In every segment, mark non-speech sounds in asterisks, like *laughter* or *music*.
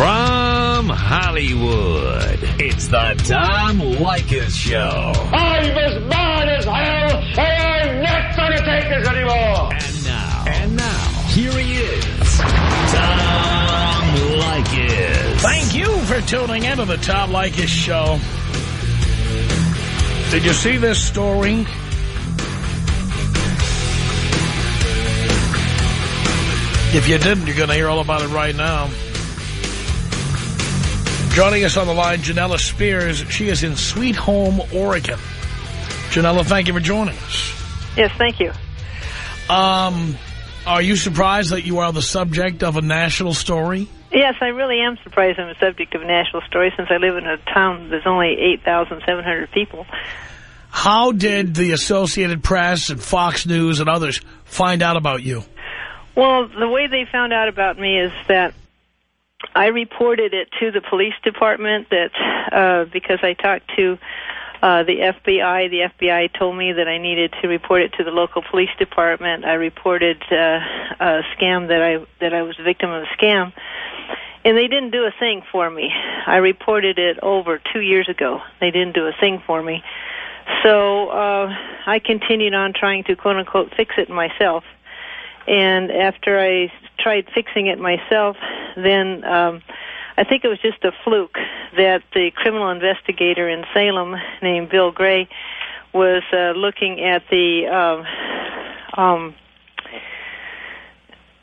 From Hollywood, it's the Tom Leykis Show. I'm as mad as hell, and I'm not going to take this anymore. And now, and now, here he is, Tom Leykis. Thank you for tuning into the Tom Leykis Show. Did you see this story? If you didn't, you're going to hear all about it right now. Joining us on the line, Janella Spears. She is in Sweet Home, Oregon. Janella, thank you for joining us. Yes, thank you. Um, are you surprised that you are the subject of a national story? Yes, I really am surprised I'm the subject of a national story since I live in a town that's only 8,700 people. How did the Associated Press and Fox News and others find out about you? Well, the way they found out about me is that I reported it to the police department that uh, because I talked to uh, the FBI. The FBI told me that I needed to report it to the local police department. I reported uh, a scam that I that I was a victim of a scam, and they didn't do a thing for me. I reported it over two years ago. They didn't do a thing for me. So uh, I continued on trying to quote unquote fix it myself. And after I tried fixing it myself, then um, I think it was just a fluke that the criminal investigator in Salem named Bill Gray was uh, looking at the um, um,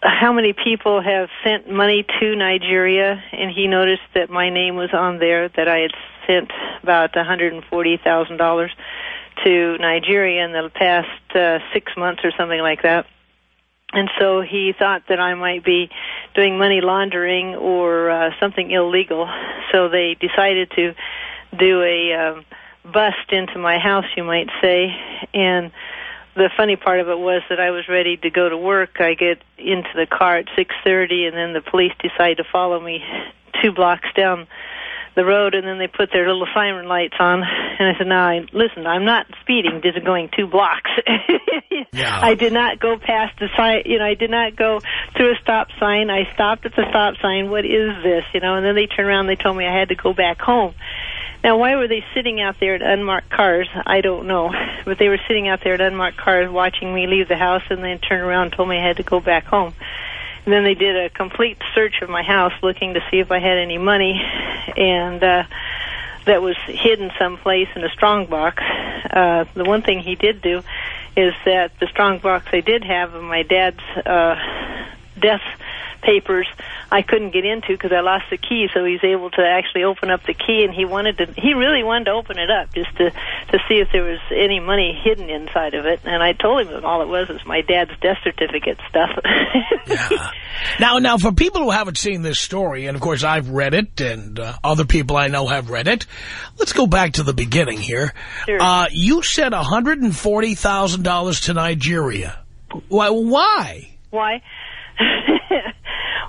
how many people have sent money to Nigeria, and he noticed that my name was on there, that I had sent about $140,000 to Nigeria in the past uh, six months or something like that. And so he thought that I might be doing money laundering or uh, something illegal. So they decided to do a um, bust into my house, you might say. And the funny part of it was that I was ready to go to work. I get into the car at 6:30, and then the police decide to follow me *laughs* two blocks down the road, and then they put their little siren lights on. And I said, "Now, I, listen, I'm not speeding. Just going two blocks. *laughs* Yeah. I did not go past the sign. You know, I did not go through a stop sign. I stopped at the stop sign. What is this? You know, and then they turned around. and They told me I had to go back home. Now, why were they sitting out there at unmarked cars? I don't know. But they were sitting out there at unmarked cars watching me leave the house and then turned around and told me I had to go back home. And then they did a complete search of my house looking to see if I had any money and uh that was hidden someplace in a strong box. Uh the one thing he did do is that the strong box I did have of my dad's uh death papers I couldn't get into because I lost the key. So he's able to actually open up the key, and he wanted to. He really wanted to open it up just to to see if there was any money hidden inside of it. And I told him that all it was was my dad's death certificate stuff. *laughs* Yeah. Now, now, for people who haven't seen this story, and of course I've read it, and uh, other people I know have read it, let's go back to the beginning here. Sure. Uh, you sent $140,000 to Nigeria. Why? Why? Why? *laughs*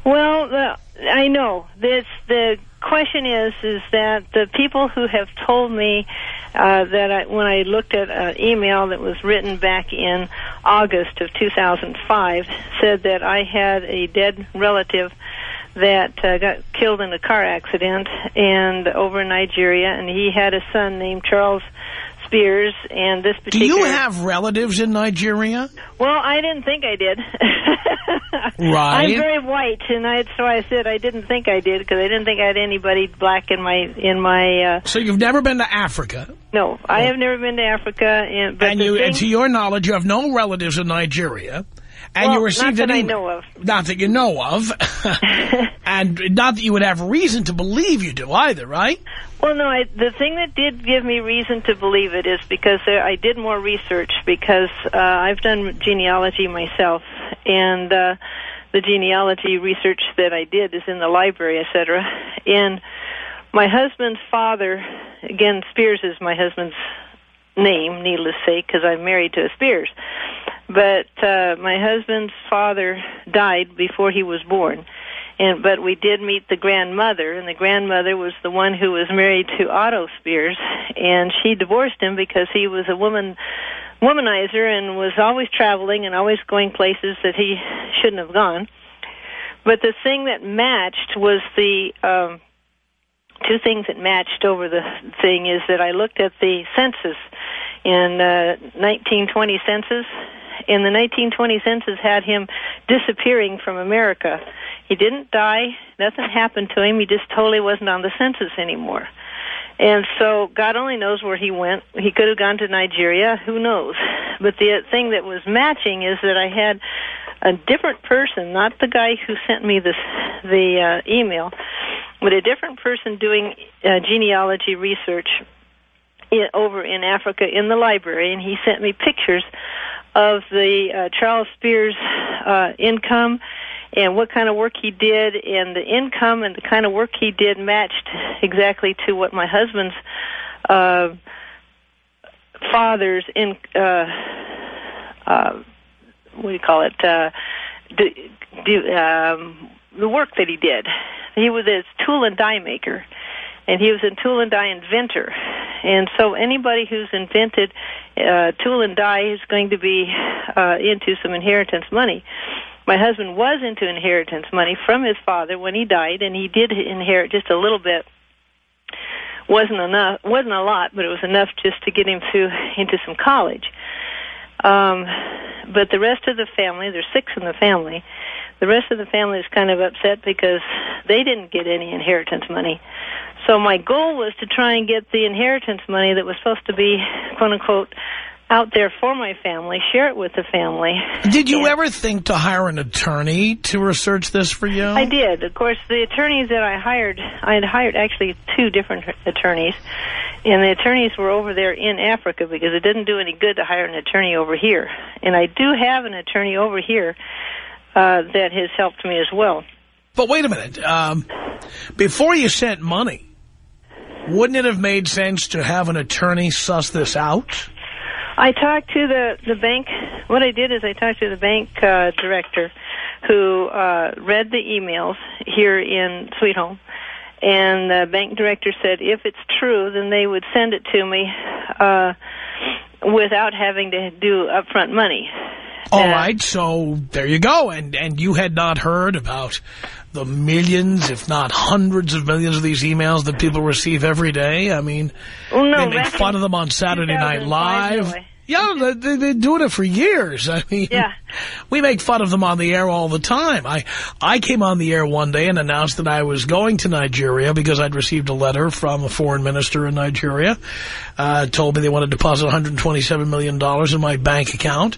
well, the, I know. This the question is is that the people who have told me uh, that I, when I looked at an email that was written back in August of 2005 said that I had a dead relative that uh, got killed in a car accident and over in Nigeria, and he had a son named Charles Spears, and this Do you have relatives in Nigeria? Well, I didn't think I did. *laughs* Right. I'm very white, and I, so I said I didn't think I did because I didn't think I had anybody black in my in my. Uh, So you've never been to Africa, no, I have never been to Africa, and and you, thing, and to your knowledge, you have no relatives in Nigeria, and well, you received not that an I email. know of. Not that you know of, *laughs* and not that you would have reason to believe you do either, right? Well, no, I, the thing that did give me reason to believe it is because there, I did more research because uh, I've done genealogy myself, and uh, the genealogy research that I did is in the library, etc. And my husband's father, again, Spears is my husband's name, needless to say, because I'm married to a Spears. But uh, my husband's father died before he was born and but we did meet the grandmother and the grandmother was the one who was married to Otto Spears and she divorced him because he was a woman womanizer and was always traveling and always going places that he shouldn't have gone But the thing that matched was the um, two things that matched over the thing is that I looked at the census in uh, 1920 census. In the 1920 census, had him disappearing from America. He didn't die. Nothing happened to him. He just totally wasn't on the census anymore. And so God only knows where he went. He could have gone to Nigeria. Who knows? But the thing that was matching is that I had a different person, not the guy who sent me this the uh, email, but a different person doing uh, genealogy research in, over in Africa in the library, and he sent me pictures of the uh, Charles Spears uh, income and what kind of work he did, and the income and the kind of work he did matched exactly to what my husband's uh, father's in. Uh, uh, what do you call it? Uh, do, do, um, the work that he did. He was a tool and die maker, and he was a tool and die inventor. And so anybody who's invented uh, tool and die is going to be uh, into some inheritance money. My husband was into inheritance money from his father when he died, and he did inherit just a little bit. wasn't enough, wasn't a lot, but it was enough just to get him through into some college. Um, but the rest of the family, there's six in the family, the rest of the family is kind of upset because they didn't get any inheritance money. So my goal was to try and get the inheritance money that was supposed to be, quote unquote, out there for my family, share it with the family. Did you ever think to hire an attorney to research this for you? I did. Of course, the attorneys that I hired, I had hired actually two different attorneys, and the attorneys were over there in Africa because it didn't do any good to hire an attorney over here. And I do have an attorney over here uh, that has helped me as well. But wait a minute. Um, before you sent money, wouldn't it have made sense to have an attorney suss this out? I talked to the the bank. What I did is I talked to the bank uh, director, who uh, read the emails here in Sweet Home, and the bank director said if it's true, then they would send it to me uh, without having to do upfront money. All uh, right, so there you go. And and you had not heard about the millions, if not hundreds of millions of these emails that people receive every day? I mean, no, they make fun of them on Saturday Night Live. Yeah, they've been doing it for years. I mean, yeah. *laughs* we make fun of them on the air all the time. I I came on the air one day and announced that I was going to Nigeria because I'd received a letter from a foreign minister in Nigeria. Uh, told me they wanted to deposit $127 million in my bank account.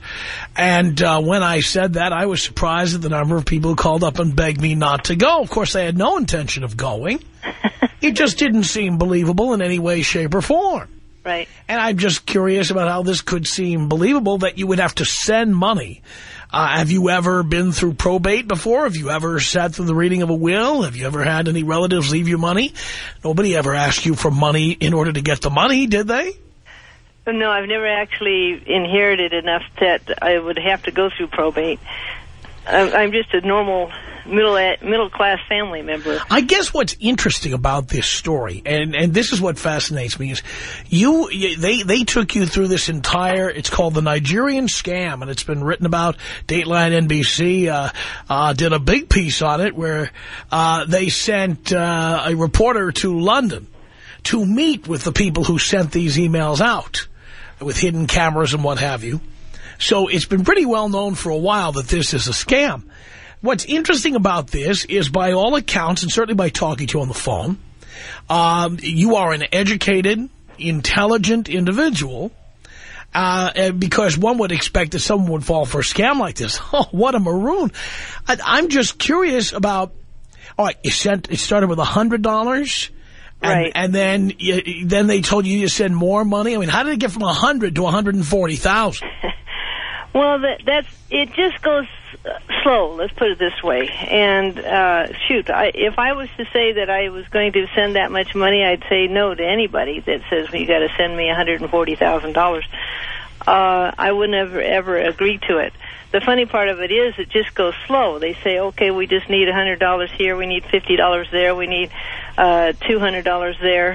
And uh, when I said that, I was surprised at the number of people who called up and begged me not to go. Of course, I had no intention of going. *laughs* it just didn't seem believable in any way, shape, or form. Right. And I'm just curious about how this could seem believable that you would have to send money. Uh, have you ever been through probate before? Have you ever sat through the reading of a will? Have you ever had any relatives leave you money? Nobody ever asked you for money in order to get the money, did they? No, I've never actually inherited enough that I would have to go through probate. I'm just a normal middle middle class family member. I guess what's interesting about this story, and and this is what fascinates me, is you they they took you through this entire. It's called the Nigerian scam, and it's been written about. Dateline NBC uh, uh, did a big piece on it where uh, they sent uh, a reporter to London to meet with the people who sent these emails out with hidden cameras and what have you. So it's been pretty well known for a while that this is a scam. What's interesting about this is by all accounts, and certainly by talking to you on the phone, um, you are an educated, intelligent individual uh, because one would expect that someone would fall for a scam like this. *laughs* Oh, what a maroon. I, am just curious about, all right, you sent, it started with a $100 and, right. And then you, then they told you to send more money. I mean, how did it get from a 100 to 140,000? *laughs* well, that, that's, it just goes slow, let's put it this way. And uh, shoot, I, if I was to say that I was going to send that much money, I'd say no to anybody that says well, you got to send me one hundred and forty thousand dollars. Uh, I wouldn't ever ever agree to it. The funny part of it is it just goes slow. They say, okay, we just need a hundred dollars here, we need fifty dollars there, we need uh, two hundred dollars there,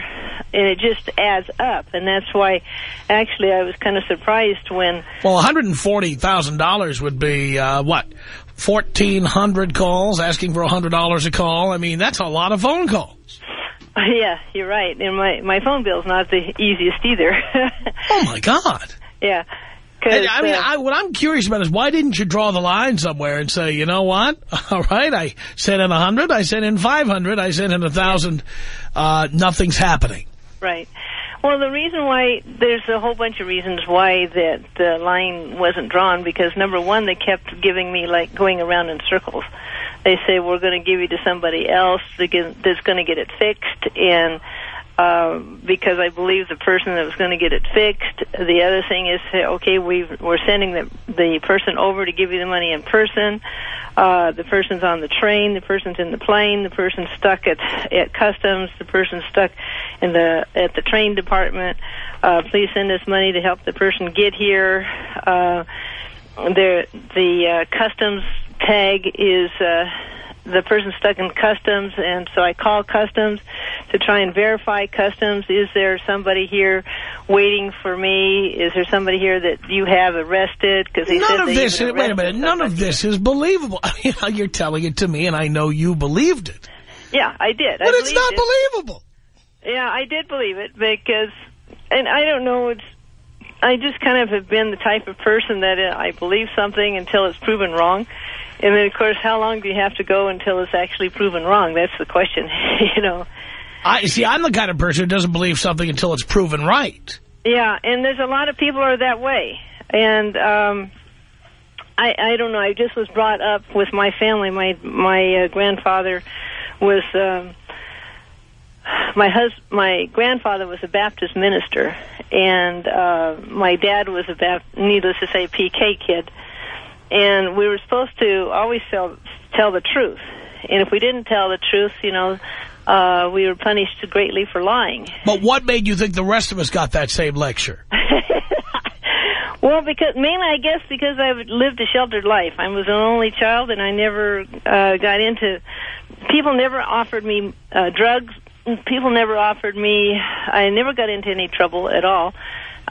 and it just adds up. And that's why, actually, I was kind of surprised when. Well, one hundred and forty thousand dollars would be uh, what 1,400 calls asking for $100 a call. I mean, that's a lot of phone calls. *laughs* Yeah, you're right. And my, my phone bill's not the easiest either. *laughs* oh, my God. Yeah. I, I mean, uh, I, what I'm curious about is why didn't you draw the line somewhere and say, you know what? *laughs* All right, I sent in a 100, I sent in 500, I sent in a 1,000. Uh, nothing's happening. Right. Well, the reason why, there's a whole bunch of reasons why that the line wasn't drawn, because number one, they kept giving me, like, going around in circles. They say, we're going to give you to somebody else that's going to get it fixed, and um, because I believe the person that was going to get it fixed. The other thing is, okay, we we're sending the the person over to give you the money in person. Uh, the person's on the train. The person's in the plane. The person's stuck at at customs. The person's stuck in the at the train department. Uh, please send us money to help the person get here. Uh, the the uh, customs tag is. Uh, the person stuck in customs, and so I call customs to try and verify customs. Is there somebody here waiting for me? Is there somebody here that you have arrested? Because none of this. Wait a minute. None of this is believable. *laughs* You're telling it to me, and I know you believed it. Yeah, I did. But I it's not it. believable. Yeah, I did believe it because, and I don't know. It's I just kind of have been the type of person that uh, I believe something until it's proven wrong. And then, of course, how long do you have to go until it's actually proven wrong? That's the question, *laughs* you know. I see. I'm the kind of person who doesn't believe something until it's proven right. Yeah, and there's a lot of people are that way. And um, I, I don't know. I just was brought up with my family. My my uh, grandfather was. Um, my hus my grandfather was a Baptist minister, and uh, my dad was a Baptist, needless to say, PK kid and we were supposed to always tell tell the truth. And if we didn't tell the truth, you know, uh, we were punished greatly for lying. But what made you think the rest of us got that same lecture? *laughs* well, because mainly, I guess, because I lived a sheltered life. I was an only child, and I never uh, got into. People never offered me uh, drugs. People never offered me. I never got into any trouble at all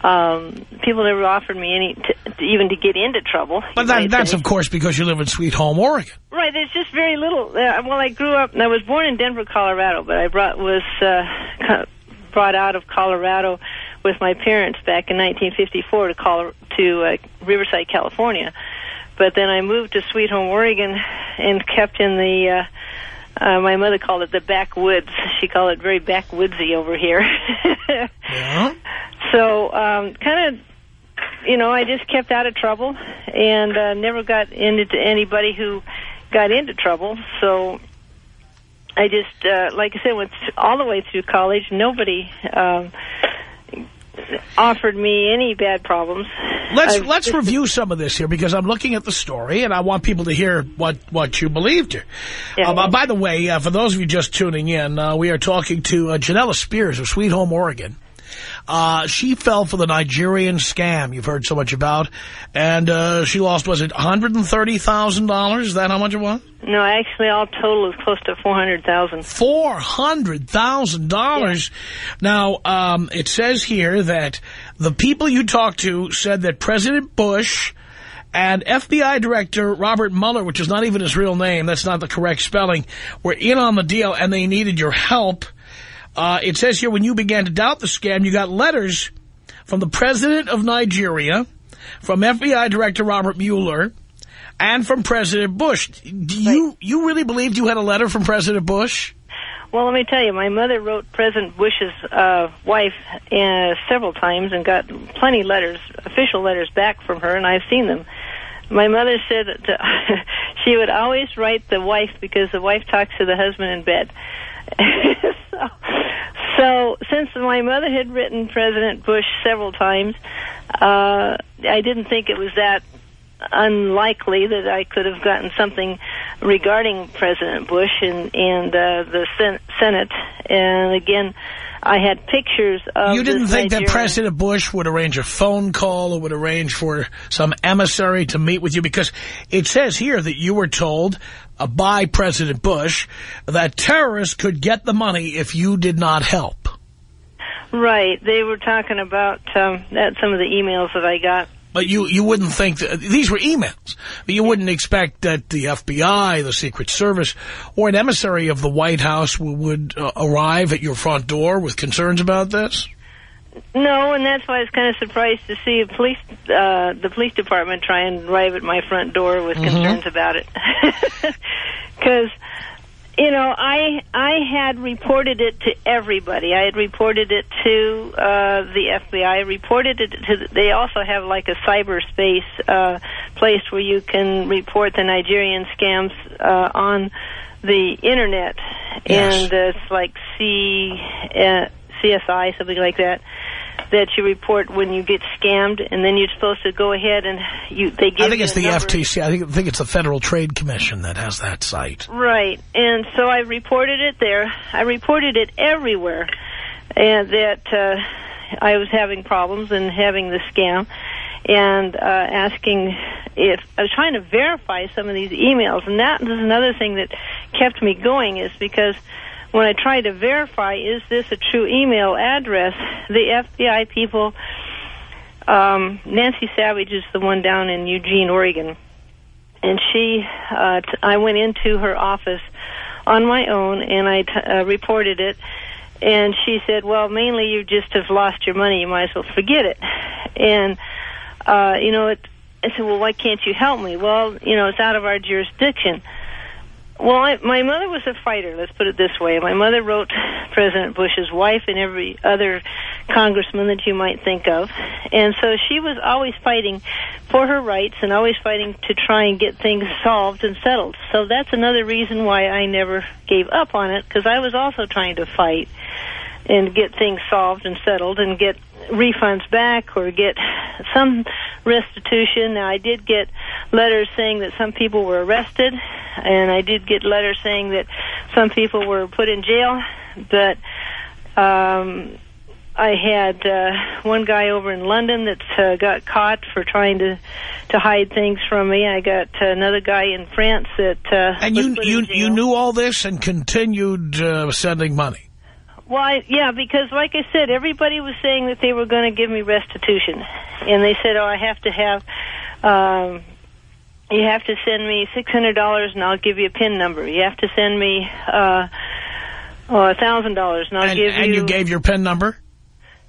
um, people never offered me any, to, to even to get into trouble. But that, that's, say. of course, because you live in Sweet Home, Oregon. Right, there's just very little. Uh, well, I grew up, I was born in Denver, Colorado, but I brought was uh, brought out of Colorado with my parents back in 1954 to, Colorado, to uh, Riverside, California. But then I moved to Sweet Home, Oregon, and kept in the... Uh, uh, my mother called it the backwoods. She called it very backwoodsy over here. yeah. *laughs* So, um, kind of, you know, I just kept out of trouble and uh, never got into anybody who got into trouble. So, I just, uh, like I said, went all the way through college. Nobody um, offered me any bad problems. Let's I've let's review some of this here because I'm looking at the story and I want people to hear what what you believed. Yeah, uh, by the way, uh, for those of you just tuning in, uh, we are talking to uh, Janella Spears of Sweet Home, Oregon. Uh, she fell for the Nigerian scam you've heard so much about, and uh, she lost, was it $130,000? Is that how much it was? No, actually, all total is close to 400,000. $400,000? Now, um, it says here that the people you talked to said that President Bush and FBI Director Robert Mueller, which is not even his real name, that's not the correct spelling, were in on the deal and they needed your help uh, it says here, when you began to doubt the scam, you got letters from the president of Nigeria, from FBI Director Robert Mueller, and from President Bush. Do you, right. you really believed you had a letter from President Bush? Well, let me tell you, my mother wrote President Bush's uh, wife uh, several times and got plenty of letters, official letters back from her, and I've seen them. My mother said that *laughs* she would always write the wife because the wife talks to the husband in bed. So, *laughs* so, since my mother had written President Bush several times, uh, I didn't think it was that unlikely that I could have gotten something regarding President Bush and, and uh, the sen Senate. And again, I had pictures of You didn't think Nigerian... that President Bush would arrange a phone call or would arrange for some emissary to meet with you? Because it says here that you were told uh, by President Bush that terrorists could get the money if you did not help. Right. They were talking about um, that some of the emails that I got But you, you wouldn't think that these were emails. But you wouldn't expect that the FBI, the Secret Service, or an emissary of the White House would uh, arrive at your front door with concerns about this. No, and that's why I was kind of surprised to see a police, uh, the police department try and arrive at my front door with Mhm. concerns about it. *laughs* Because, you know, I I had reported it to everybody. I had reported it to uh, the FBI. I reported it to. They also have like a cyberspace uh, place where you can report the Nigerian scams uh, on the internet, Yes. and uh, it's like C uh, CSI something like that. That you report when you get scammed, and then you're supposed to go ahead and you. They give I think it's the number. FTC. I think, I think it's the Federal Trade Commission that has that site. Right, and so I reported it there. I reported it everywhere, and that uh, I was having problems and having the scam, and uh, asking if I was trying to verify some of these emails, and that is another thing that kept me going is because when I tried to verify is this a true email address, the FBI people. Um, Nancy Savage is the one down in Eugene, Oregon. And she uh, t- I went into her office on my own and I t- uh, reported it. And she said well mainly you just have lost your money. You might as well forget it. And uh you know it I said well why can't you help me? Well you know it's out of our jurisdiction well, I, my mother was a fighter. Let's put it this way: my mother wrote President Bush's wife and every other congressman that you might think of, and so she was always fighting for her rights and always fighting to try and get things solved and settled. So that's another reason why I never gave up on it because I was also trying to fight and get things solved and settled and get refunds back or get some restitution. Now, I did get letters saying that some people were arrested, and I did get letters saying that some people were put in jail, but um, I had uh, one guy over in London that uh, got caught for trying to to hide things from me. I got uh, another guy in France that uh, And you, you, you knew all this and continued uh, sending money. Well, I, yeah, because like I said, everybody was saying that they were going to give me restitution, and they said, "Oh, I have to have, um, you have to send me six hundred dollars, and I'll give you a pin number. You have to send me uh, oh, a thousand dollars, and I'll And, give and you gave your PIN number?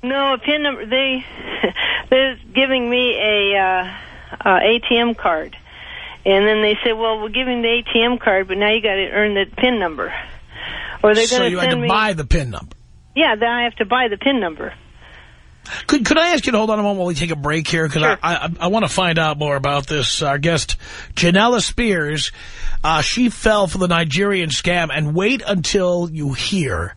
no a pin number. They *laughs* they're giving me a uh, uh, ATM card, and then they said, "Well, we're giving the ATM card, but now you got to earn the pin number." Or they're So you had to me. buy the PIN number. Yeah, then I have to buy the pin number. Could could I ask you to hold on a moment while we take a break here? Because Sure. I, I, I want to find out more about this. Our guest, Janella Spears, uh, she fell for the Nigerian scam. And wait until you hear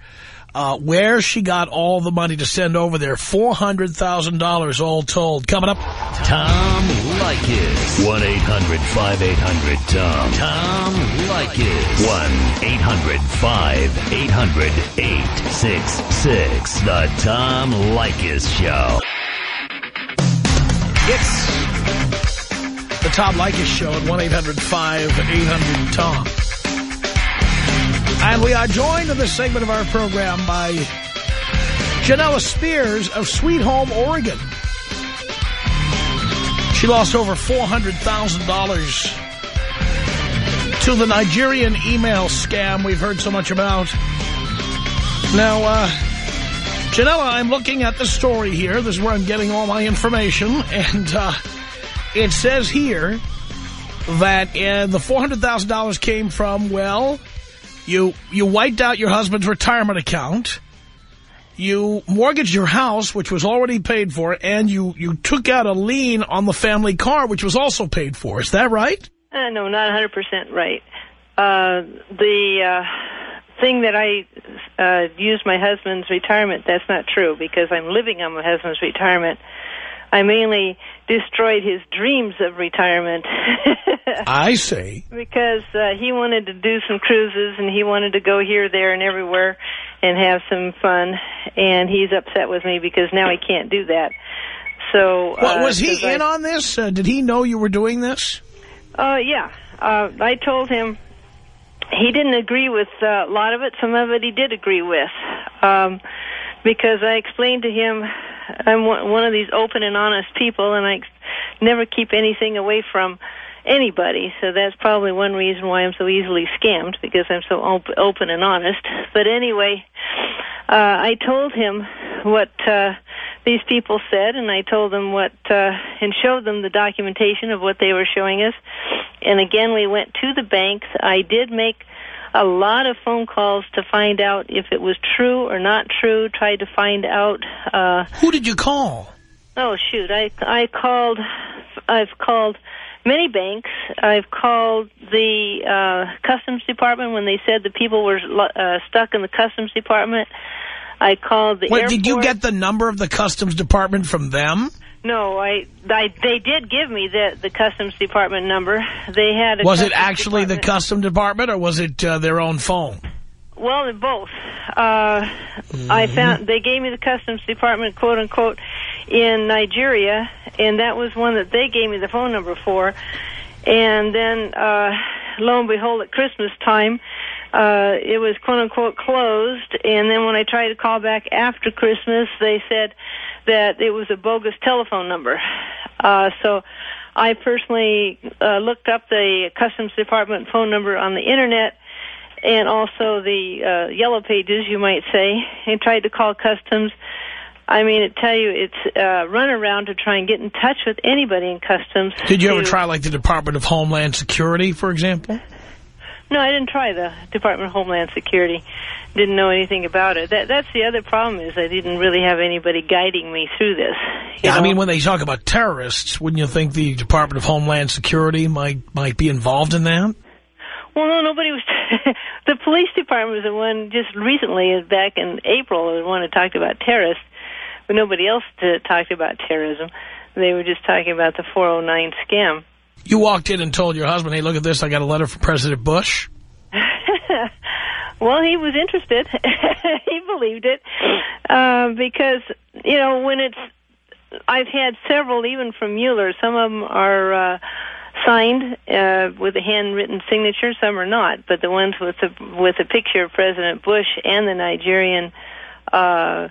uh, where she got all the money to send over there. $400,000 all told. Coming up. Tom Leykis. 1-800-5800-TOM. Tom Leykis. 1-800-5800-866. The Tom Leykis Show. It's the Tom Leykis Show at 1-800-5800-TOM. And we are joined in this segment of our program by Janella Spears of Sweet Home, Oregon. She lost over $400,000 to the Nigerian email scam we've heard so much about. Now, uh, Janella, I'm looking at the story here. This is where I'm getting all my information. *laughs* And uh, it says here that uh, the $400,000 came from, well, you you wiped out your husband's retirement account. You mortgaged your house, which was already paid for, and you, you took out a lien on the family car, which was also paid for. Is that right? Uh, no, not 100% right. Uh, the uh, thing that I uh, used my husband's retirement, that's not true because I'm living on my husband's retirement. I mainly destroyed his dreams of retirement *laughs* I see. because uh, he wanted to do some cruises and he wanted to go here, there, and everywhere and have some fun. And he's upset with me because now he can't do that. So Well, uh, was he I- in on this? Uh, did he know you were doing this? Uh, yeah. Uh, I told him he didn't agree with uh, a lot of it. Some of it he did agree with. Um, because I explained to him I'm one of these open and honest people, and I never keep anything away from anybody. So that's probably one reason why I'm so easily scammed because I'm so op- open and honest. But anyway, uh, I told him what uh, these people said, and I told them what uh, and showed them the documentation of what they were showing us. And again, we went to the banks. I did make a lot of phone calls to find out if it was true or not true. Tried to find out. Uh, Who did you call? Oh shoot! I I called. I've called many banks. I've called the uh, customs department when they said the people were uh, stuck in the customs department. I called the Wait, airport. did you get the number of the customs department from them? No, I, I they did give me the the customs department number. They had a Was it actually the customs department or was it uh, their own phone? Well, both. Uh, I Mm-hmm. found they gave me the customs department, quote unquote, in Nigeria, and that was one that they gave me the phone number for. And then, uh, lo and behold, at Christmas time, uh, it was quote unquote closed. And then when I tried to call back after Christmas, they said that it was a bogus telephone number. Uh, so I personally uh, looked up the customs department phone number on the internet and also the uh, yellow pages, you might say, and tried to call customs. I mean, I tell you, it's uh, run around to try and get in touch with anybody in customs. Did you ever try like the Department of Homeland Security, for example? No, I didn't try the Department of Homeland Security. Didn't know anything about it. That that's the other problem is I didn't really have anybody guiding me through this. Yeah, I mean, when they talk about terrorists, wouldn't you think the Department of Homeland Security might might be involved in that? Well, no, nobody was. *laughs* the police department was the one just recently, back in April, the one who talked about terrorists, but nobody else uh, talked about terrorism. They were just talking about the 409 scam. You walked in and told your husband, hey, look at this, I got a letter from President Bush. *laughs* well, he was interested. *laughs* he believed it uh, because you know when it's. I've had several, even from Mueller. Some of them are uh, signed uh, with a handwritten signature. Some are not, but the ones with the with a picture of President Bush and the Nigerian uh,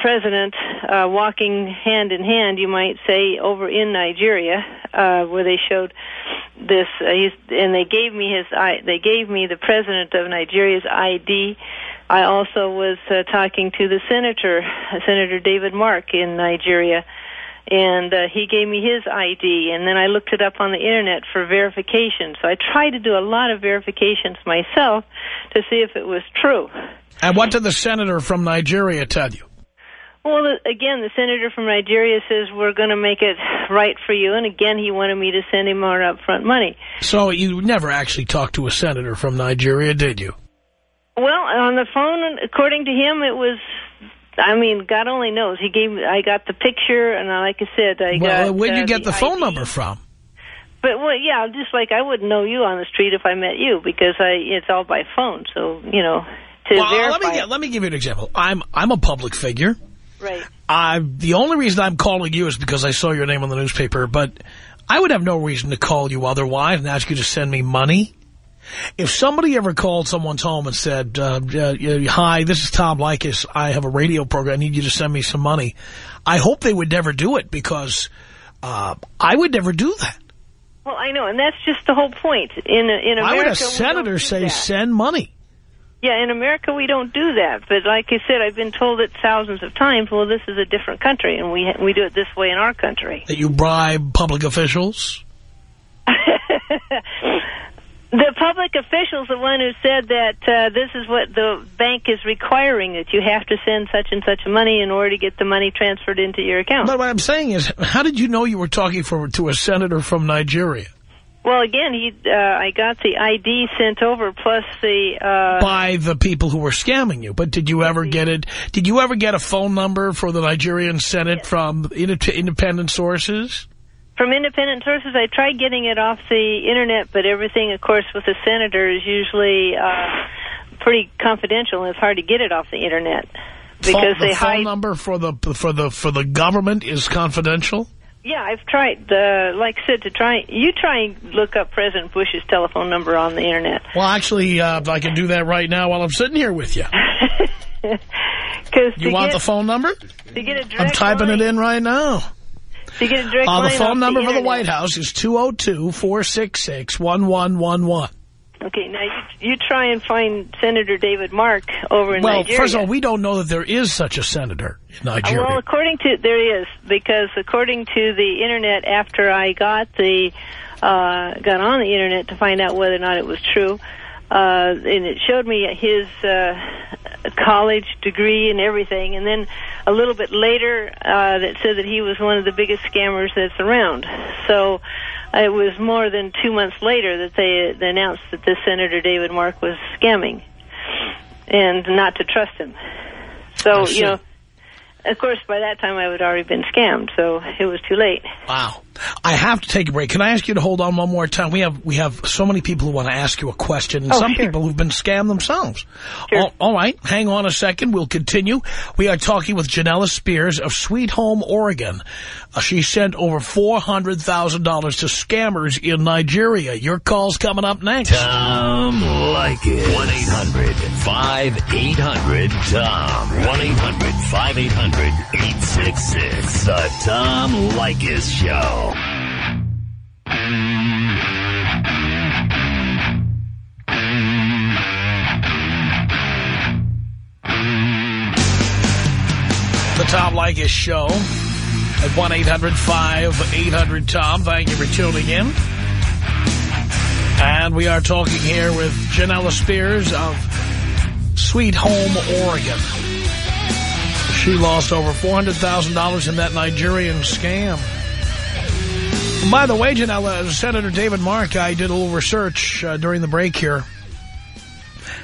president uh, walking hand in hand, you might say, over in Nigeria, uh, where they showed this, uh, and they gave me his, they gave me the president of Nigeria's ID. I also was uh, talking to the senator, Senator David Mark in Nigeria, and uh, he gave me his ID, and then I looked it up on the internet for verification. So I tried to do a lot of verifications myself to see if it was true. And what did the senator from Nigeria tell you? Well, again, the senator from Nigeria says we're going to make it right for you, and again, he wanted me to send him more upfront money. So you never actually talked to a senator from Nigeria, did you? Well, on the phone, according to him, it was. I mean, God only knows. He gave. I got the picture, and like I said, I well, got. where'd you uh, get the, phone ID. number from? But well, yeah, just like I wouldn't know you on the street if I met you because I it's all by phone. So you know to Well, verify. let me let me give you an example. I'm I'm a public figure. Right. I the only reason I'm calling you is because I saw your name on the newspaper, but I would have no reason to call you otherwise and ask you to send me money. If somebody ever called someone's home and said, uh, uh, hi, this is Tom Leykis, I have a radio program, I need you to send me some money, I hope they would never do it because uh, I would never do that. Well, I know, and that's just the whole point. In in America, Why would a senator say send money? Yeah, in America we don't do that. But like I said, I've been told it thousands of times. Well, this is a different country, and we we do it this way in our country. That you bribe public officials? *laughs* The public official's the one who said that uh, this is what the bank is requiring that you have to send such and such money in order to get the money transferred into your account. But what I'm saying is, how did you know you were talking for, to a senator from Nigeria? Well, again, he uh, I got the ID sent over plus the uh, by the people who were scamming you. But did you ever get it? Did you ever get a phone number for the Nigerian Senate from independent sources? from independent sources. I tried getting it off the internet, but everything, of course, with the senator is usually uh, pretty confidential, and it's hard to get it off the internet because phone, the they phone hide. number for the for the for the government is confidential. Yeah, I've tried. Uh, like I said, to try you try and look up President Bush's telephone number on the internet. Well, actually, uh, I can do that right now while I'm sitting here with you. *laughs* Because You want the phone number? to get a direct I'm typing line, it in right now. You get a direct Uh, the phone number for the. White House is 202-466-1111. Okay, now you, you try and find Senator David Mark over in Well, Nigeria. first of all, we don't know that there is such a senator in Nigeria. Well, according to there is because according to the internet, after I got the uh, got on the internet to find out whether or not it was true, uh, and it showed me his uh, college degree and everything, and then a little bit later uh, that said that he was one of the biggest scammers that's around. So. It was more than two months later that they, they announced that this Senator David Mark was scamming, and not to trust him. So you know, of course, by that time I had already been scammed, so it was too late. Wow. I have to take a break. Can I ask you to hold on one more time? We have we have so many people who want to ask you a question, and Oh, some sure. people who've been scammed themselves. Sure. All- all right, hang on a second. We'll continue. We are talking with Janella Spears of Sweet Home, Oregon. Uh, she sent over $400,000 to scammers in Nigeria. Your call's coming up next. Tom Leykis. 1-800-5800-TOM. 1-800-5800-866. The Tom Leykis Show. The Tom Leykis Show at 1-800-5800-TOM. Thank you for tuning in. And we are talking here with Janella Spears of Sweet Home, Oregon. She lost over $400,000 in that Nigerian scam. By the way, Janella, Senator David Mark, I did a little research uh, during the break here.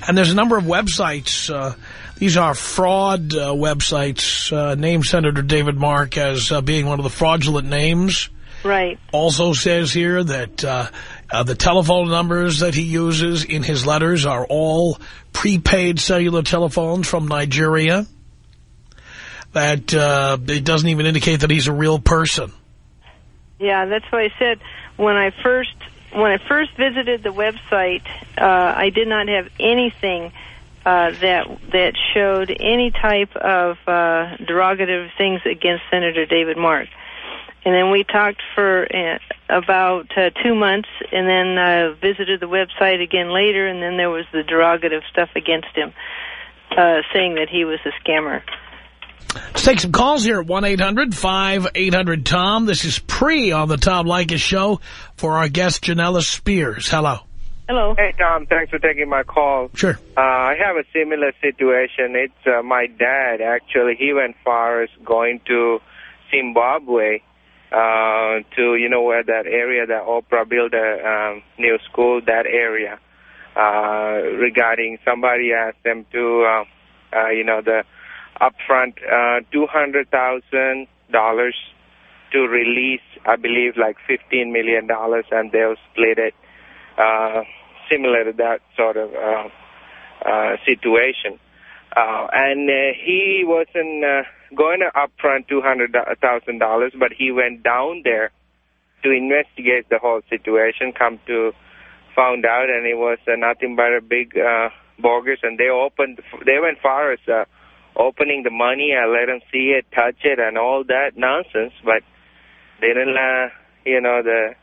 And there's a number of websites. Uh, these are fraud uh, websites. Uh, name Senator David Mark as uh, being one of the fraudulent names. Right. Also says here that uh, uh, the telephone numbers that he uses in his letters are all prepaid cellular telephones from Nigeria. That uh, it doesn't even indicate that he's a real person. Yeah, that's why I said when I first when I first visited the website, uh, I did not have anything uh, that that showed any type of uh, derogative things against Senator David Mark. And then we talked for uh, about uh, two months, and then uh, visited the website again later, and then there was the derogative stuff against him, uh, saying that he was a scammer. Let's take some calls here at 1-800-5800-TOM. This is Pre on the Tom Leykis Show for our guest Janella Spears. Hello. Hello. Hey, Tom. Thanks for taking my call. Sure. Uh, I have a similar situation. It's uh, my dad, actually. He went far as going to Zimbabwe uh, to, you know, where that area that Oprah built a um, new school, that area, uh, regarding somebody asked them to, uh, uh, you know, the upfront uh, $200,000 to release, I believe, like $15 million, and they'll split it uh, similar to that sort of uh, uh, situation. Uh, and uh, he wasn't uh, going to upfront $200,000, but he went down there to investigate the whole situation, come to found out, and it was uh, nothing but a big uh, bogus, and they opened, they went far as uh, opening the money, I let them see it, touch it, and all that nonsense, but they didn't, uh, you know, the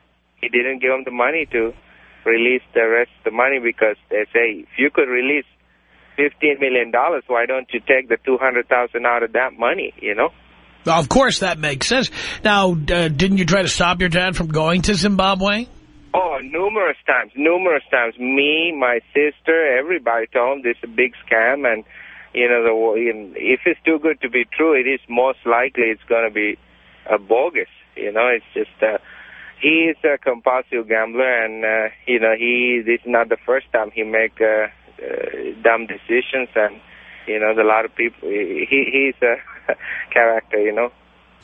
he didn't give them the money to release the rest of the money because they say if you could release fifteen million dollars, why don't you take the two hundred thousand out of that money? You know. Well, of course, that makes sense. Now, uh, didn't you try to stop your dad from going to Zimbabwe? Oh, numerous times, numerous times. Me, my sister, everybody told him this is a big scam, and you know, the if it's too good to be true, it is most likely it's going to be a bogus. You know, it's just uh, he is a compulsive gambler, and uh, you know, he this is not the first time he make uh, uh, dumb decisions, and you know, a lot of people. He he's a *laughs* character, you know.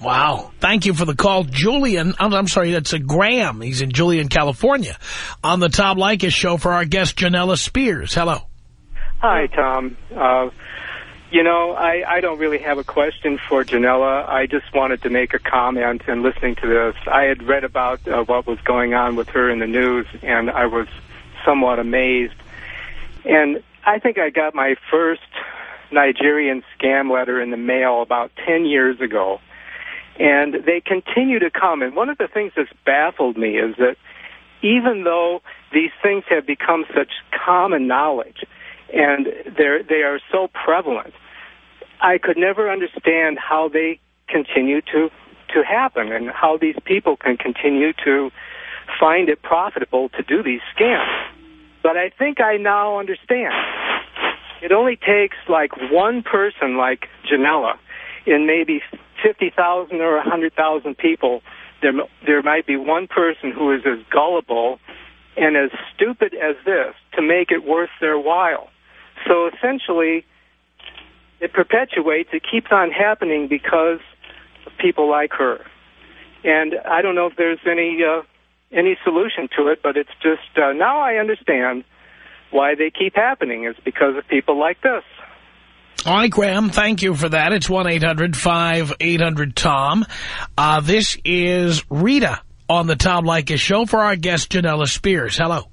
Wow. Thank you for the call. Julian, I'm, I'm sorry, that's a Graham. He's in Julian, California. On the Tom Leykis show for our guest, Janella Spears. Hello. Hi, Tom. Uh, you know, I, I don't really have a question for Janella. I just wanted to make a comment and listening to this. I had read about uh, what was going on with her in the news, and I was somewhat amazed. And I think I got my first Nigerian scam letter in the mail about 10 years ago. And they continue to come. And one of the things that's baffled me is that even though these things have become such common knowledge and they're, they are so prevalent, I could never understand how they continue to, to happen and how these people can continue to find it profitable to do these scams. But I think I now understand. It only takes like one person like Janella in maybe 50,000 or 100,000 people, there, there might be one person who is as gullible and as stupid as this to make it worth their while. So essentially, it perpetuates, it keeps on happening because of people like her. And I don't know if there's any uh, any solution to it, but it's just uh, now I understand why they keep happening is because of people like this. All right, Graham, thank you for that. It's 1-800-5800-TOM. Uh, this is Rita on the Tom Leykis show for our guest, Janella Spears. Hello.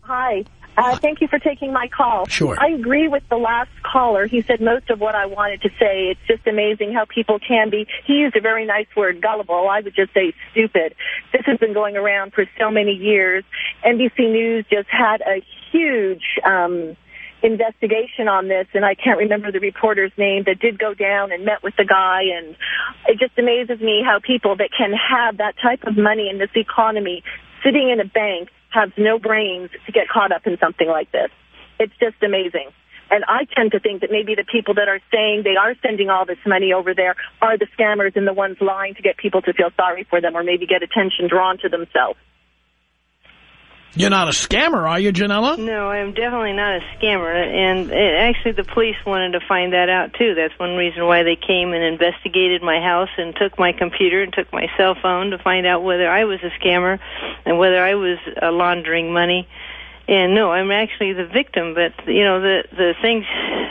Hi. Uh, thank you for taking my call. Sure. I agree with the last caller. He said most of what I wanted to say. It's just amazing how people can be. He used a very nice word, gullible. I would just say stupid. This has been going around for so many years. NBC News just had a huge um, investigation on this, and I can't remember the reporter's name that did go down and met with the guy. And it just amazes me how people that can have that type of money in this economy sitting in a bank have no brains to get caught up in something like this. It's just amazing. And I tend to think that maybe the people that are saying they are sending all this money over there are the scammers and the ones lying to get people to feel sorry for them or maybe get attention drawn to themselves. You're not a scammer, are you, Janella? No, I'm definitely not a scammer. And it, actually, the police wanted to find that out, too. That's one reason why they came and investigated my house and took my computer and took my cell phone to find out whether I was a scammer and whether I was uh, laundering money. And no, I'm actually the victim. But you know, the the things.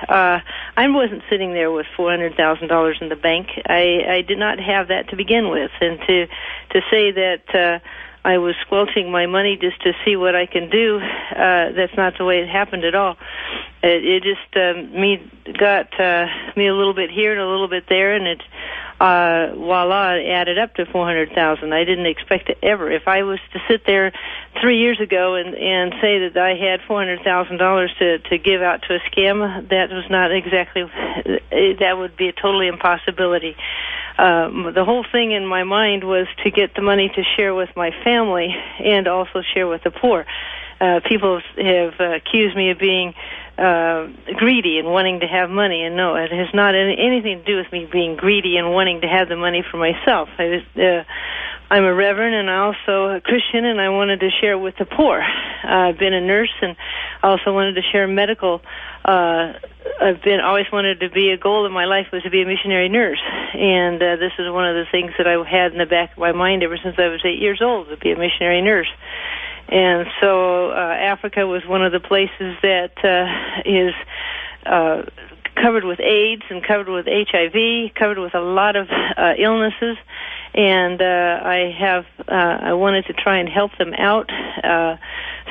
Uh, I wasn't sitting there with four hundred thousand dollars in the bank. I I did not have that to begin with, and to to say that. Uh, I was squelching my money just to see what I can do. Uh, that's not the way it happened at all. It, it just um, me got uh, me a little bit here and a little bit there, and it uh, voila, added up to four hundred thousand. I didn't expect it ever. If I was to sit there three years ago and and say that I had four hundred thousand dollars to to give out to a scam, that was not exactly that would be a totally impossibility um, the whole thing in my mind was to get the money to share with my family and also share with the poor. Uh, people have uh, accused me of being uh, greedy and wanting to have money, and no, it has not any, anything to do with me being greedy and wanting to have the money for myself. I was, uh, I'm a reverend and I also a Christian, and I wanted to share with the poor. Uh, I've been a nurse, and I also wanted to share medical. Uh, I've been always wanted to be a goal in my life was to be a missionary nurse, and uh, this is one of the things that I had in the back of my mind ever since I was eight years old to be a missionary nurse. And so uh, Africa was one of the places that uh, is uh, covered with AIDS and covered with HIV, covered with a lot of uh, illnesses. And uh, I have uh, I wanted to try and help them out. Uh,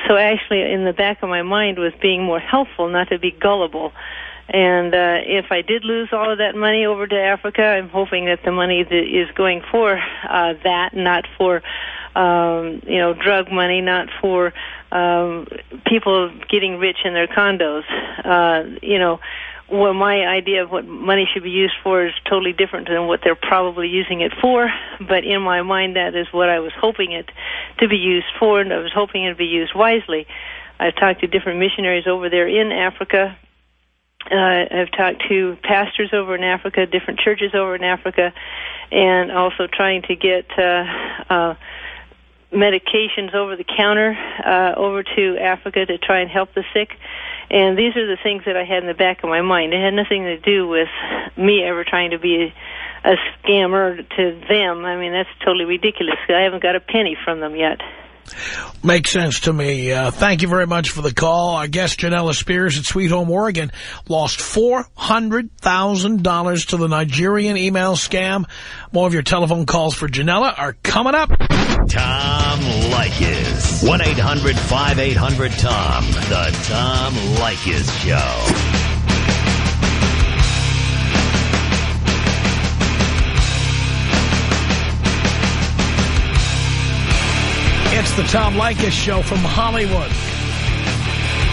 so actually, in the back of my mind was being more helpful, not to be gullible. And uh, if I did lose all of that money over to Africa, I'm hoping that the money that is going for uh, that, not for um, you know, drug money, not for um, people getting rich in their condos. Uh, you know, well, my idea of what money should be used for is totally different than what they're probably using it for. But in my mind, that is what I was hoping it to be used for, and I was hoping it to be used wisely. I've talked to different missionaries over there in Africa. Uh, I've talked to pastors over in Africa, different churches over in Africa, and also trying to get uh, uh, medications over the counter uh, over to Africa to try and help the sick. And these are the things that I had in the back of my mind. It had nothing to do with me ever trying to be a, a scammer to them. I mean, that's totally ridiculous. I haven't got a penny from them yet. Makes sense to me. Uh, thank you very much for the call. Our guest, Janella Spears at Sweet Home, Oregon, lost $400,000 to the Nigerian email scam. More of your telephone calls for Janella are coming up. Tom Leykis. 1-800-5800-TOM. The Tom Leykis Show. The Tom Leykis Show from Hollywood.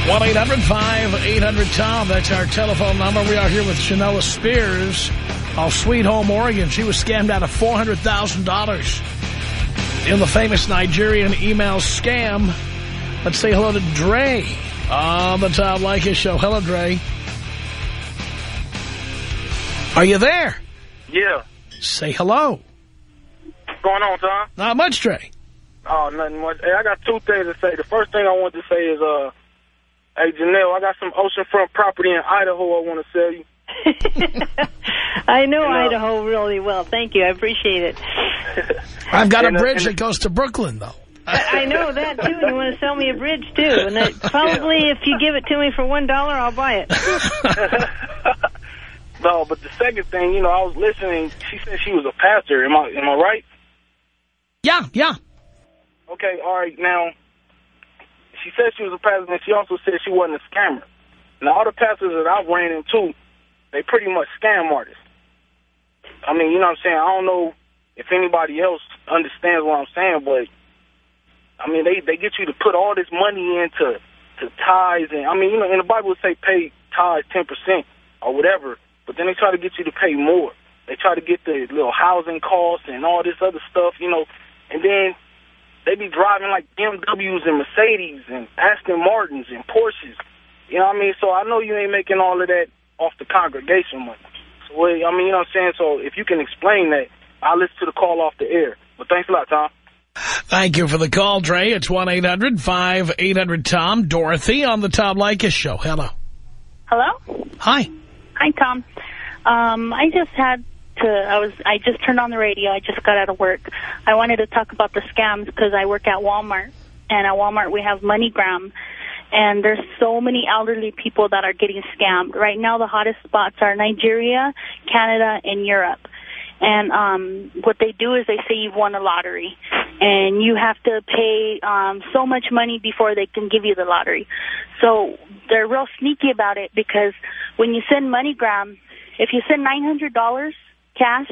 1-800-5800-TOM. That's our telephone number. We are here with Janella Spears of Sweet Home, Oregon. She was scammed out of $400,000 in the famous Nigerian email scam. Let's say hello to Dre on the Tom Leykis Show. Hello, Dre. Are you there? Yeah. Say hello. What's going on, Tom? Not much, Dre. Oh, nothing much. Hey, I got two things to say. The first thing I want to say is, uh, hey, Janelle, I got some oceanfront property in Idaho I want to sell you. *laughs* I know You know- Idaho really well. Thank you. I appreciate it. *laughs* I've got a And, uh, bridge and- that goes to Brooklyn, though. *laughs* I know that, too. You want to sell me a bridge, too. And that, probably if you give it to me for $1, I'll buy it. no, but the second thing, you know, I was listening. She said she was a pastor. Am I am I right? Yeah, yeah. Okay, all right. Now, she said she was a pastor, and she also said she wasn't a scammer. Now, all the pastors that I've ran into, they pretty much scam artists. I mean, you know what I'm saying? I don't know if anybody else understands what I'm saying, but, I mean, they, they get you to put all this money into to tithes, and, I mean, you know, in the Bible it say pay tithes 10% or whatever, but then they try to get you to pay more. They try to get the little housing costs and all this other stuff, you know, and then they be driving like BMWs and Mercedes and Aston Martins and Porsches. You know what I mean? So I know you ain't making all of that off the congregation money. So, well, I mean, you know what I'm saying? So if you can explain that, I'll listen to the call off the air. But thanks a lot, Tom. Thank you for the call, Dre. It's 1-800-5800-TOM. Dorothy on the Tom Leykis Show. Hello. Hello? Hi. Hi, Tom. Um, I just had to, I was, I just turned on the radio. I just got out of work. I wanted to talk about the scams because I work at Walmart. And at Walmart, we have MoneyGram. And there's so many elderly people that are getting scammed. Right now, the hottest spots are Nigeria, Canada, and Europe. And um, what they do is they say you've won a lottery, and you have to pay um, so much money before they can give you the lottery. So they're real sneaky about it because when you send MoneyGram, if you send nine hundred dollars cash,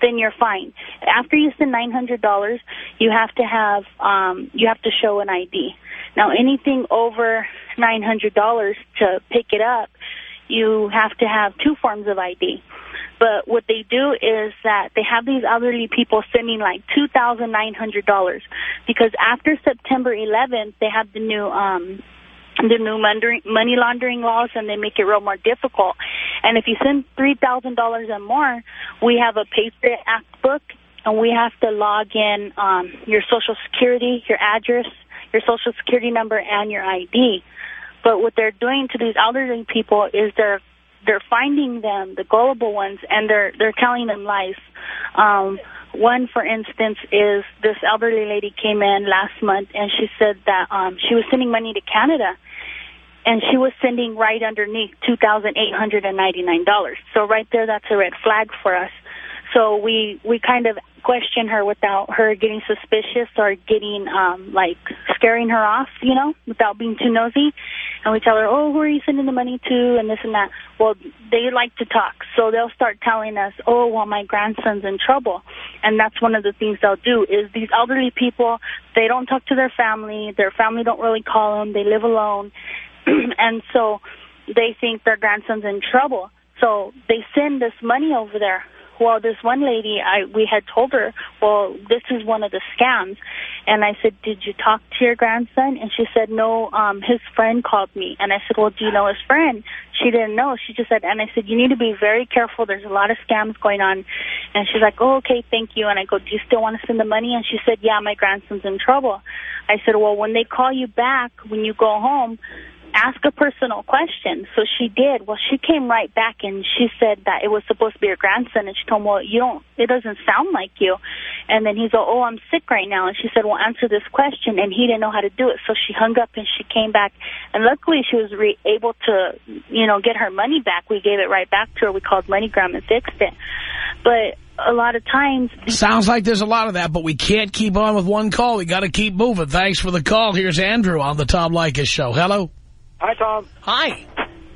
then you're fine. After you send nine hundred dollars, you have to have um, you have to show an ID. Now anything over nine hundred dollars to pick it up, you have to have two forms of ID. But what they do is that they have these elderly people sending like two thousand nine hundred dollars because after September 11th, they have the new um, the new money laundering laws, and they make it real more difficult. And if you send three thousand dollars and more, we have a Patriot Act book, and we have to log in um, your social security, your address, your social security number, and your ID. But what they're doing to these elderly people is they're they're finding them, the gullible ones, and they're they're telling them lies. Um, one, for instance, is this elderly lady came in last month, and she said that um, she was sending money to Canada, and she was sending right underneath two thousand eight hundred and ninety nine dollars. So right there, that's a red flag for us. So we we kind of question her without her getting suspicious or getting um like scaring her off, you know, without being too nosy. And we tell her, "Oh, who are you sending the money to?" and this and that. Well, they like to talk, so they'll start telling us, "Oh, well, my grandson's in trouble." And that's one of the things they'll do is these elderly people, they don't talk to their family. Their family don't really call them. They live alone. *clears throat* and so they think their grandson's in trouble. So they send this money over there. Well, this one lady, I we had told her, well, this is one of the scams. And I said, did you talk to your grandson? And she said, no, um, his friend called me. And I said, well, do you know his friend? She didn't know. She just said, and I said, you need to be very careful. There's a lot of scams going on. And she's like, oh, okay, thank you. And I go, do you still want to send the money? And she said, yeah, my grandson's in trouble. I said, well, when they call you back, when you go home, ask a personal question. So she did. Well, she came right back and she said that it was supposed to be her grandson. And she told him, well, you don't, it doesn't sound like you. And then he's like, oh, I'm sick right now. And she said, well, answer this question. And he didn't know how to do it. So she hung up and she came back. And luckily she was re able to, you know, get her money back. We gave it right back to her. We called MoneyGram and fixed it. But a lot of times... Sounds like there's a lot of that, but we can't keep on with one call. We got to keep moving. Thanks for the call. Here's Andrew on the Tom Leykis Show. Hello. Hi, Tom. Hi.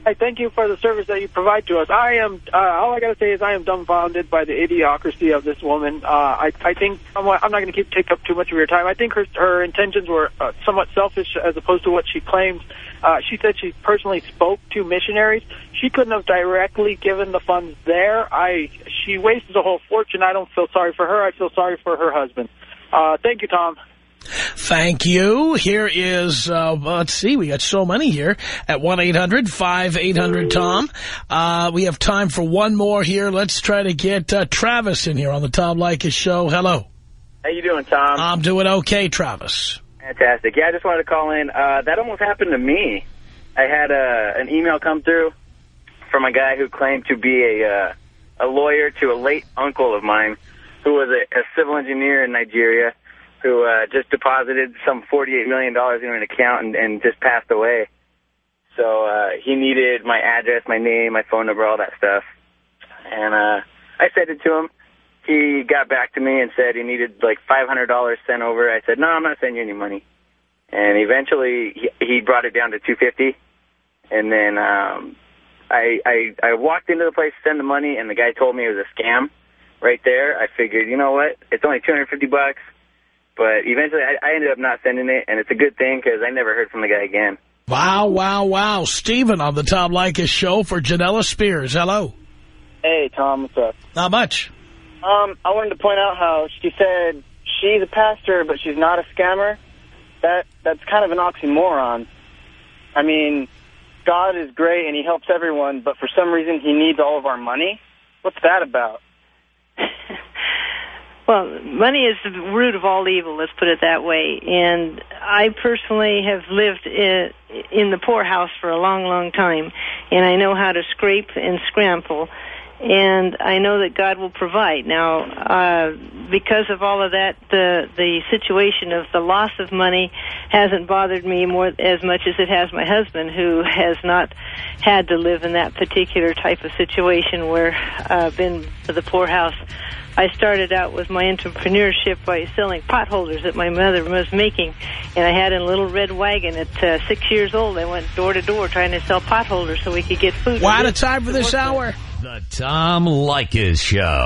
Hey, thank you for the service that you provide to us. I am, uh, all I got to say is I am dumbfounded by the idiocracy of this woman. Uh, I, I think, somewhat, I'm not going to keep take up too much of your time. I think her, her intentions were uh, somewhat selfish as opposed to what she claims. Uh, she said she personally spoke to missionaries. She couldn't have directly given the funds there. I, she wasted a whole fortune. I don't feel sorry for her. I feel sorry for her husband. Uh, thank you, Tom. Thank you. Here is, uh, let's see, we got so many here at 1-800-5800-TOM. Uh, we have time for one more here. Let's try to get uh, Travis in here on the Tom Leykis show. Hello. How you doing, Tom? I'm doing okay, Travis. Fantastic. Yeah, I just wanted to call in. Uh, that almost happened to me. I had uh, an email come through from a guy who claimed to be a uh, a lawyer to a late uncle of mine who was a, a civil engineer in Nigeria who uh, just deposited some $48 million into an account and, and just passed away. So uh, he needed my address, my name, my phone number, all that stuff. And uh, I sent it to him. He got back to me and said he needed like $500 sent over. I said, no, I'm not sending you any money. And eventually he, he brought it down to 250 And then um, I, I, I walked into the place to send the money, and the guy told me it was a scam right there. I figured, you know what, it's only 250 bucks. But eventually I, I ended up not sending it, and it's a good thing because I never heard from the guy again. Wow, wow, wow. Stephen on the Tom Leykis show for Janella Spears. Hello. Hey, Tom, what's up? Not much. Um, I wanted to point out how she said she's a pastor, but she's not a scammer. That That's kind of an oxymoron. I mean, God is great and he helps everyone, but for some reason he needs all of our money? What's that about? *laughs* Well, money is the root of all evil, let's put it that way. And I personally have lived in, the poorhouse for a long, long time. And I know how to scrape and scramble. And I know that God will provide. Now, uh, because of all of that, the, the situation of the loss of money hasn't bothered me more as much as it has my husband, who has not had to live in that particular type of situation where I've uh, been to the poorhouse I started out with my entrepreneurship by selling potholders that my mother was making. And I had a little red wagon at uh, six years old. I went door to door trying to sell potholders so we could get food. We're out of time for this hour. The Tom Leykis Show.